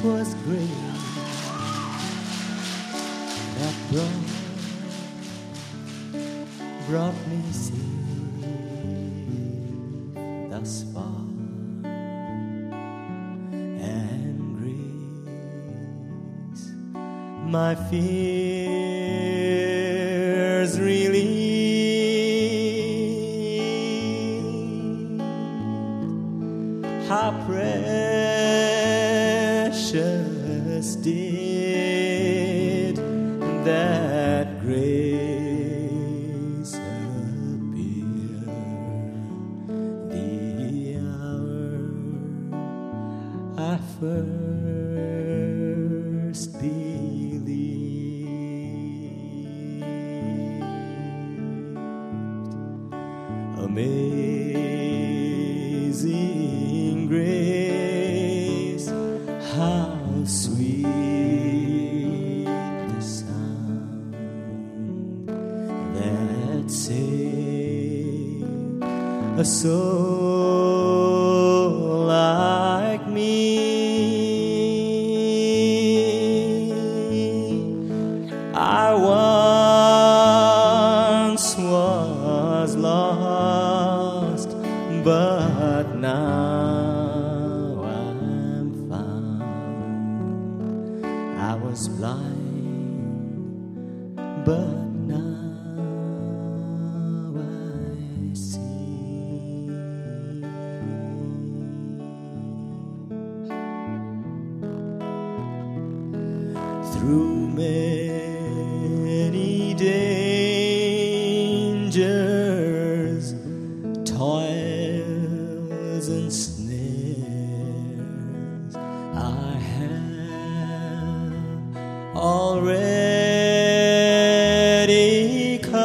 'twas great that brought brought me safe thus far, and grace my fears relieved. How precious did that grace appear the hour I first believed. Amazing saved a soul Through many dangers, toils and snares, I have already come.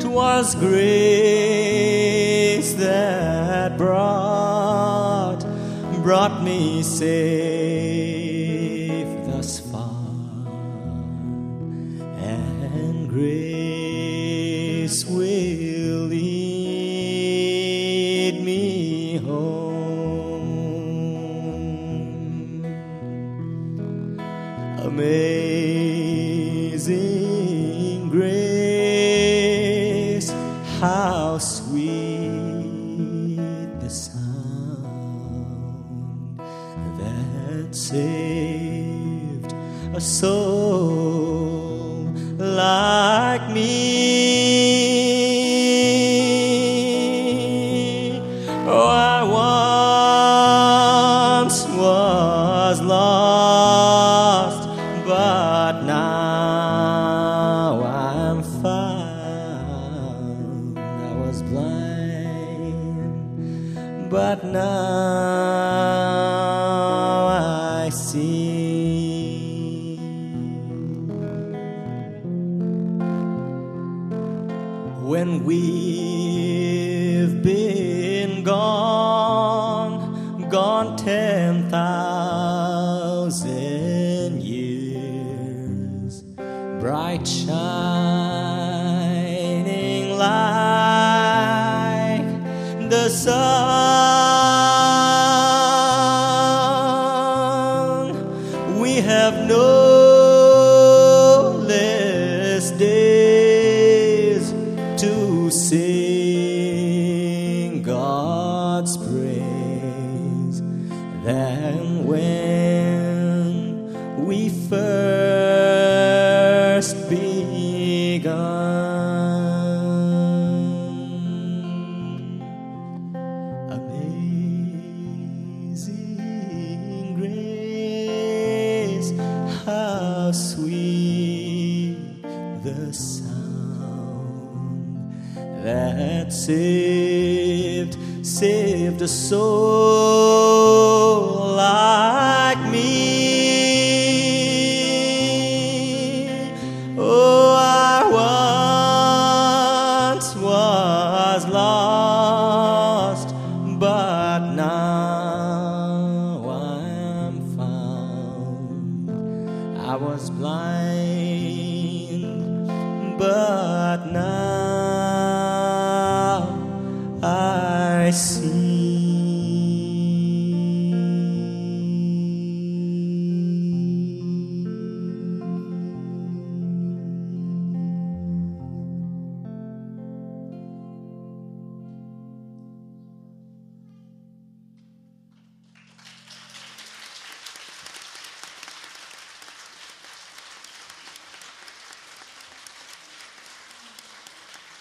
'Twas grace me safe thus far, saved a soul like me. Oh, I once was lost, but now I'm found. I was blind, but now When we've been gone, gone ten thousand years, bright shining like the sun. Than when we first begun. Amazing grace, how sweet the sound that saved, saved a soul like me. Oh, I once was lost, but now I'm found. I was blind, but now I see.